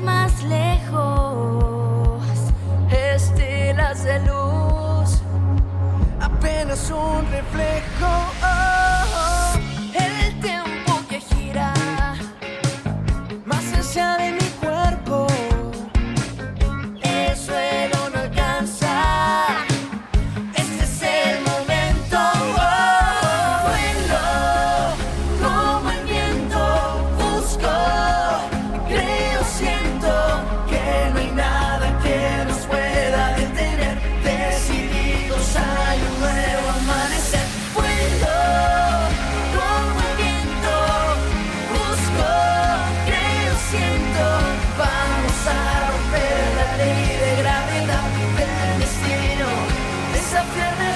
más lejos, estelas de luz, apenas un reflejo. essa firmeza.